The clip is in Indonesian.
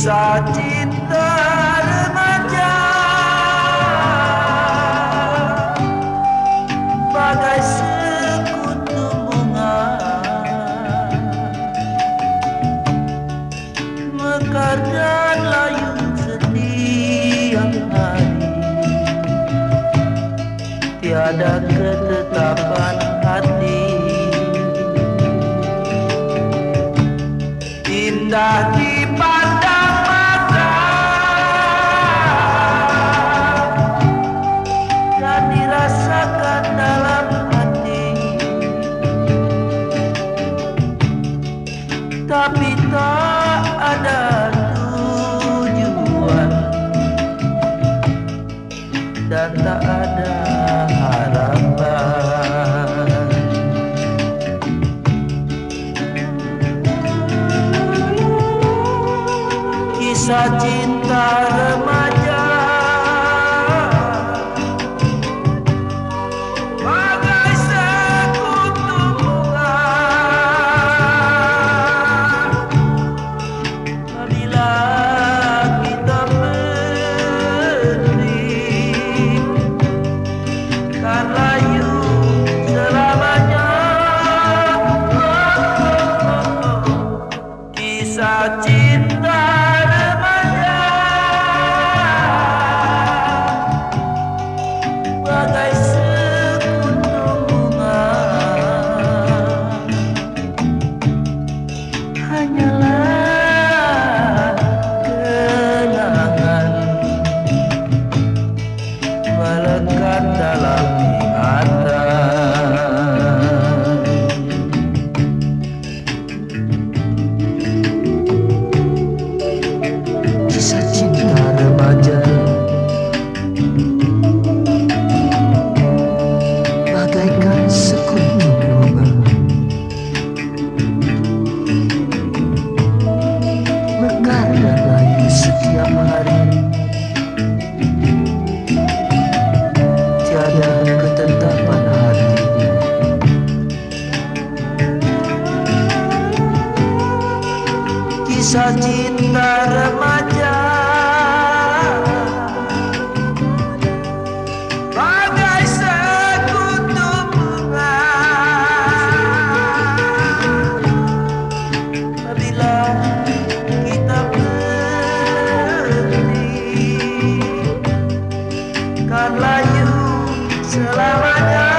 Kisah cinta remaja. Bagai sekutu bunga. Mekar dan layu setiap hari. Tiada ketetapan hati. Indah dipandang mata Kisah cinta remaja. Bagai sekutu bunga Bila kita Kan layu selamanya. Kisah cinta setiap hari. Tiada ketetapan hati. Kisah cinta remaja trabalhar.